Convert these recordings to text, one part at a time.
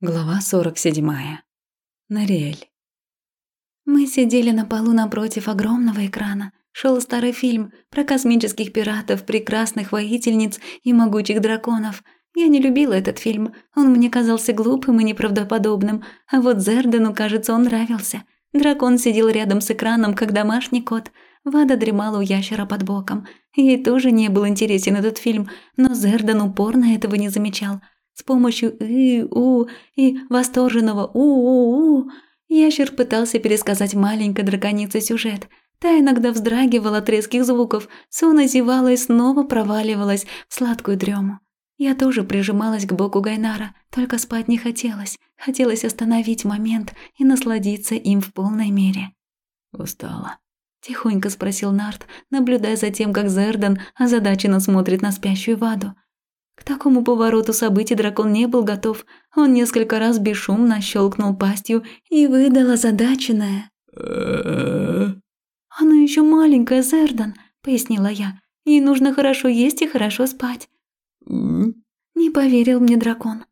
Глава 47. Нариэль. Мы сидели на полу напротив огромного экрана. Шел старый фильм про космических пиратов, прекрасных воительниц и могучих драконов. Я не любила этот фильм, он мне казался глупым и неправдоподобным, а вот Зердену, кажется, он нравился. Дракон сидел рядом с экраном, как домашний кот. Вада дремала у ящера под боком. Ей тоже не был интересен этот фильм, но Зерден упорно этого не замечал – с помощью «и-у» и восторженного «у-у-у» ящер пытался пересказать маленькой драконице сюжет. Та иногда вздрагивала от резких звуков, сонно зевала и снова проваливалась в сладкую дрему. Я тоже прижималась к боку Гайнара, только спать не хотелось. Хотелось остановить момент и насладиться им в полной мере. «Устала?» – тихонько спросил Нарт, наблюдая за тем, как Зердан озадаченно смотрит на спящую Ваду – к такому повороту событий дракон не был готов. Он несколько раз бесшумно щелкнул пастью и выдал озадаченное. «Она еще маленькая, Зердан», — пояснила я. «Ей нужно хорошо есть и хорошо спать». Не поверил мне дракон.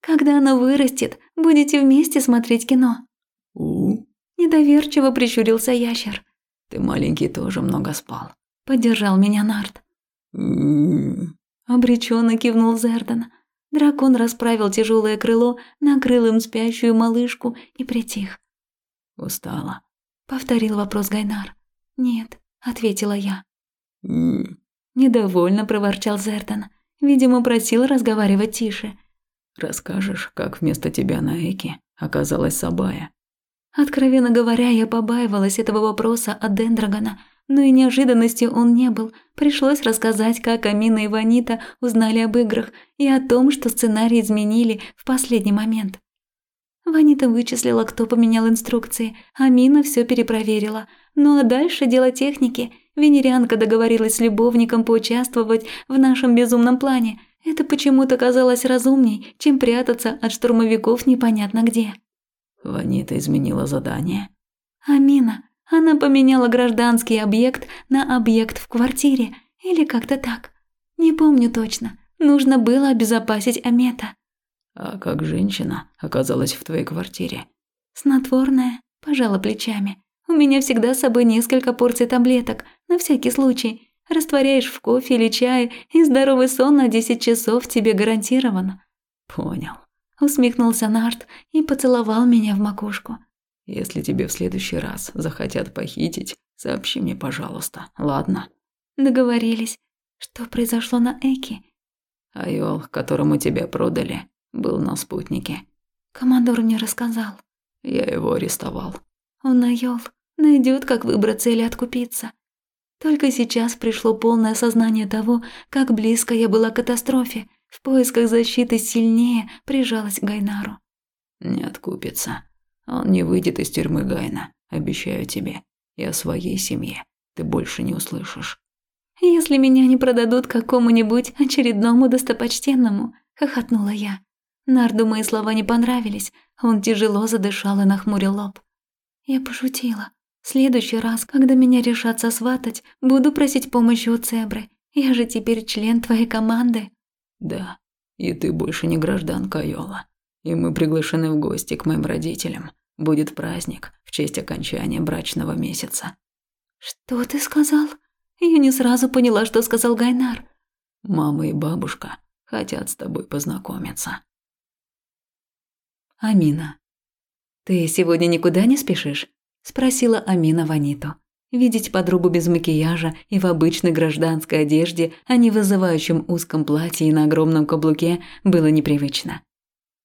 «Когда она вырастет, будете вместе смотреть кино». Недоверчиво прищурился ящер. «Ты маленький тоже много спал», — поддержал меня Нарт. Обреченно кивнул Зердан. Дракон расправил тяжелое крыло, накрыл им спящую малышку и притих. «Устала?» – повторил вопрос Гайнар. «Нет», – ответила я. Недовольно проворчал Зердан. Видимо, просил разговаривать тише. «Расскажешь, как вместо тебя на Эке оказалась Сабая?» Откровенно говоря, я побаивалась этого вопроса от Дендрагона – но и неожиданностью он не был. Пришлось рассказать, как Амина и Ванита узнали об играх и о том, что сценарий изменили в последний момент. Ванита вычислила, кто поменял инструкции, Амина все перепроверила. Ну а дальше дело техники. Венерианка договорилась с любовником поучаствовать в нашем безумном плане. Это почему-то казалось разумней, чем прятаться от штурмовиков непонятно где. Ванита изменила задание. Амина, она поменяла гражданский объект на объект в квартире, или как-то так. Не помню точно. Нужно было обезопасить Амета. А как женщина оказалась в твоей квартире? Снотворная, пожала плечами. У меня всегда с собой несколько порций таблеток, на всякий случай. Растворяешь в кофе или чае, и здоровый сон на 10 часов тебе гарантирован. Понял. Усмехнулся Нарт и поцеловал меня в макушку. Если тебе в следующий раз захотят похитить, сообщи мне, пожалуйста, ладно?» Договорились. Что произошло на Эке? Айол, которому тебя продали, был на спутнике. Командор мне рассказал. Я его арестовал. Он Айол найдет, как выбраться или откупиться. Только сейчас пришло полное осознание того, как близко я была к катастрофе. В поисках защиты сильнее прижалась к Гайнару. Не откупится. Он не выйдет из тюрьмы Гайна, обещаю тебе. И о своей семье ты больше не услышишь. Если меня не продадут какому-нибудь очередному достопочтенному, хохотнула я. Нарду мои слова не понравились. Он тяжело задышал и нахмурил лоб. Я пошутила. В следующий раз, когда меня решат сосватать, буду просить помощи у Цебры. Я же теперь член твоей команды. Да, и ты больше не гражданка Йола. И мы приглашены в гости к моим родителям. Будет праздник в честь окончания брачного месяца. Что ты сказал? Я не сразу поняла, что сказал Гайнар. Мама и бабушка хотят с тобой познакомиться. Амина. Ты сегодня никуда не спешишь? спросила Амина Ваниту. Видеть подругу без макияжа и в обычной гражданской одежде, а не вызывающем узком платье и на огромном каблуке, было непривычно.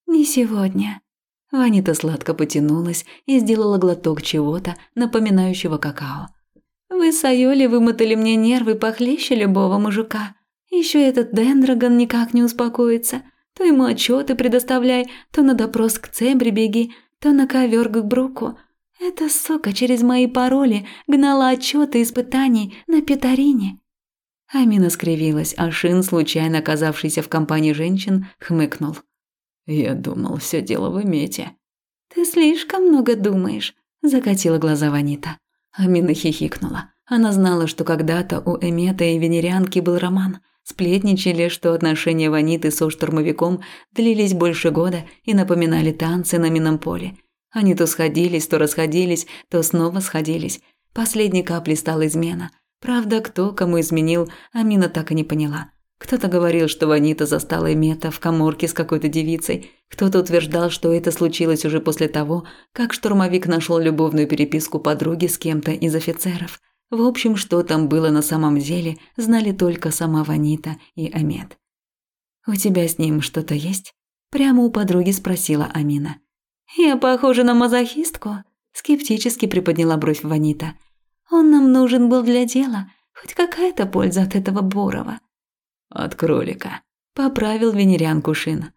«Не сегодня», Ванита сладко потянулась и сделала глоток чего-то, напоминающего какао. «Вы с Айоли вымотали мне нервы похлеще любого мужика. Еще этот Дендрагон никак не успокоится. То ему отчеты предоставляй, то на допрос к Цебре беги, то на ковер к Бруку. Эта сука через мои пароли гнала отчеты испытаний на Петарине». Амина скривилась, а Шин, случайно оказавшийся в компании женщин, хмыкнул. Я думал, все дело в Эмете. Ты слишком много думаешь, закатила глаза Ванита. Амина хихикнула. Она знала, что когда-то у Эмета и Венерянки был роман. сплетничали, что отношения Ваниты со штурмовиком длились больше года и напоминали танцы на минном поле. Они то сходились, то расходились, то снова сходились. Последней каплей стала измена. Правда, кто кому изменил, Амина так и не поняла. Кто-то говорил, что Ванита застала Мета в каморке с какой-то девицей. Кто-то утверждал, что это случилось уже после того, как штурмовик нашел любовную переписку подруги с кем-то из офицеров. В общем, что там было на самом деле, знали только сама Ванита и Амет. «У тебя с ним что-то есть?» Прямо у подруги спросила Амина. «Я похожа на мазохистку?» Скептически приподняла бровь Ванита. «Он нам нужен был для дела. Хоть какая-то польза от этого Борова». От кролика. Поправил венерянку Шин.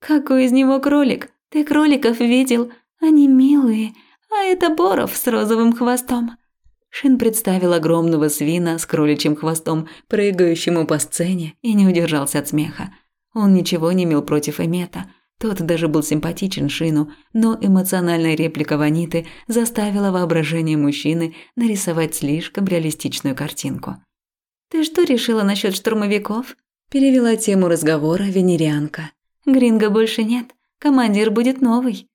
Какой из него кролик? Ты кроликов видел? Они милые. А это Боров с розовым хвостом. Шин представил огромного свина с кроличьим хвостом, прыгающему по сцене, и не удержался от смеха. Он ничего не имел против Эмета. Тот даже был симпатичен Шину, но эмоциональная реплика Ваниты заставила воображение мужчины нарисовать слишком реалистичную картинку. «Ты что решила насчет штурмовиков?» Перевела тему разговора венерианка. «Гринга больше нет. Командир будет новый».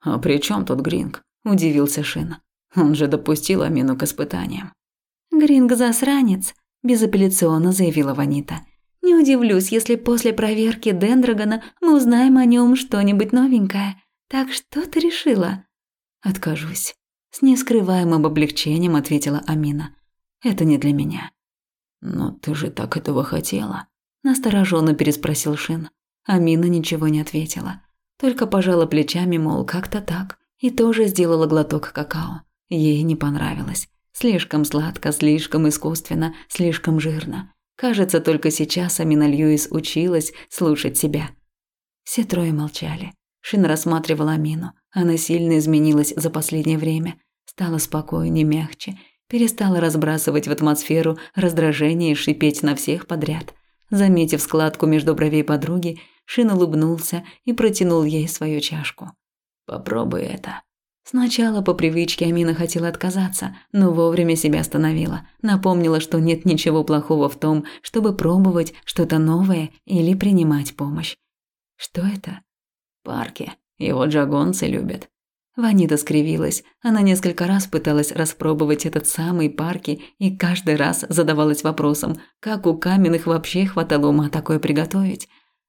«А при чем тут Гринг?» – удивился Шин. «Он же допустил Амину к испытаниям». «Гринг засранец», – безапелляционно заявила Ванита. «Не удивлюсь, если после проверки Дендрагона мы узнаем о нем что-нибудь новенькое. Так что ты решила?» «Откажусь», – с нескрываемым облегчением ответила Амина. «Это не для меня. «Но ты же так этого хотела?» Настороженно переспросил Шин. Амина ничего не ответила. Только пожала плечами, мол, как-то так. И тоже сделала глоток какао. Ей не понравилось. Слишком сладко, слишком искусственно, слишком жирно. Кажется, только сейчас Амина Льюис училась слушать себя. Все трое молчали. Шин рассматривал Амину. Она сильно изменилась за последнее время. Стала спокойнее, мягче перестала разбрасывать в атмосферу раздражение и шипеть на всех подряд. Заметив складку между бровей подруги, Шин улыбнулся и протянул ей свою чашку. «Попробуй это». Сначала по привычке Амина хотела отказаться, но вовремя себя остановила. Напомнила, что нет ничего плохого в том, чтобы пробовать что-то новое или принимать помощь. Что это? Парки. Его джагонцы любят. Ванита скривилась. Она несколько раз пыталась распробовать этот самый парки и каждый раз задавалась вопросом, как у каменных вообще хватало ума такое приготовить.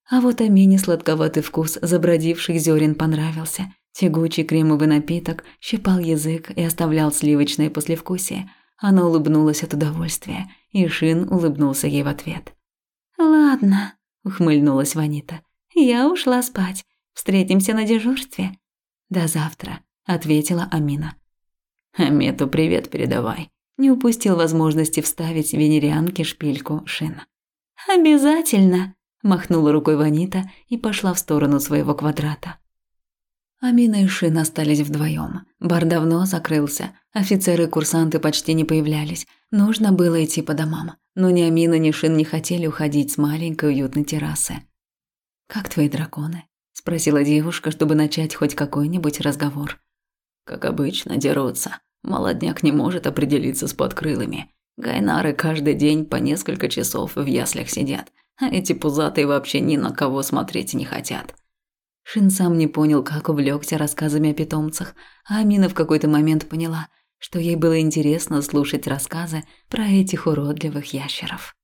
А вот Амине сладковатый вкус забродивших зерен понравился. Тягучий кремовый напиток щипал язык и оставлял сливочное послевкусие. Она улыбнулась от удовольствия, и Шин улыбнулся ей в ответ. «Ладно», – ухмыльнулась Ванита. «Я ушла спать. Встретимся на дежурстве». «До завтра», – ответила Амина. «Амету привет передавай». Не упустил возможности вставить венерианке шпильку шина. «Обязательно», – махнула рукой Ванита и пошла в сторону своего квадрата. Амина и Шин остались вдвоем. Бар давно закрылся. Офицеры и курсанты почти не появлялись. Нужно было идти по домам. Но ни Амина, ни Шин не хотели уходить с маленькой уютной террасы. «Как твои драконы?» Спросила девушка, чтобы начать хоть какой-нибудь разговор. Как обычно, дерутся. Молодняк не может определиться с подкрылыми. Гайнары каждый день по несколько часов в яслях сидят, а эти пузатые вообще ни на кого смотреть не хотят. Шин сам не понял, как увлекся рассказами о питомцах, а Амина в какой-то момент поняла, что ей было интересно слушать рассказы про этих уродливых ящеров.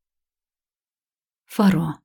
Фаро.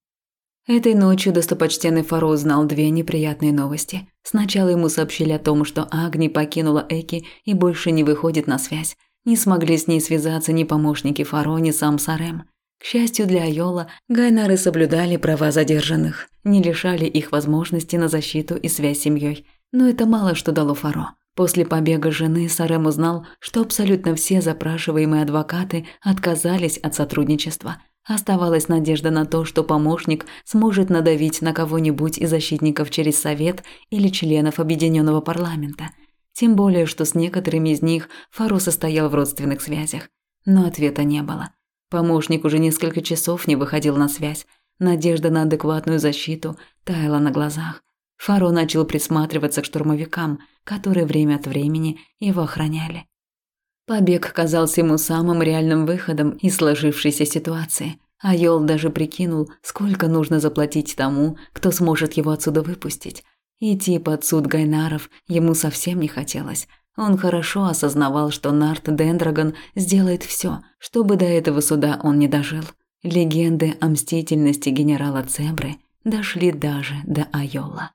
Этой ночью достопочтенный Фаро узнал две неприятные новости. Сначала ему сообщили о том, что Агни покинула Эки и больше не выходит на связь. Не смогли с ней связаться ни помощники Фаро, ни сам Сарем. К счастью для Айола, гайнары соблюдали права задержанных, не лишали их возможности на защиту и связь с семьей. Но это мало что дало Фаро. После побега жены Сарем узнал, что абсолютно все запрашиваемые адвокаты отказались от сотрудничества – Оставалась надежда на то, что помощник сможет надавить на кого-нибудь из защитников через совет или членов объединенного парламента. Тем более, что с некоторыми из них Фару состоял в родственных связях. Но ответа не было. Помощник уже несколько часов не выходил на связь. Надежда на адекватную защиту таяла на глазах. Фаро начал присматриваться к штурмовикам, которые время от времени его охраняли. Побег казался ему самым реальным выходом из сложившейся ситуации. Айол даже прикинул, сколько нужно заплатить тому, кто сможет его отсюда выпустить. Идти под суд Гайнаров ему совсем не хотелось. Он хорошо осознавал, что Нарт Дендрагон сделает все, чтобы до этого суда он не дожил. Легенды о мстительности генерала Цебры дошли даже до Айола.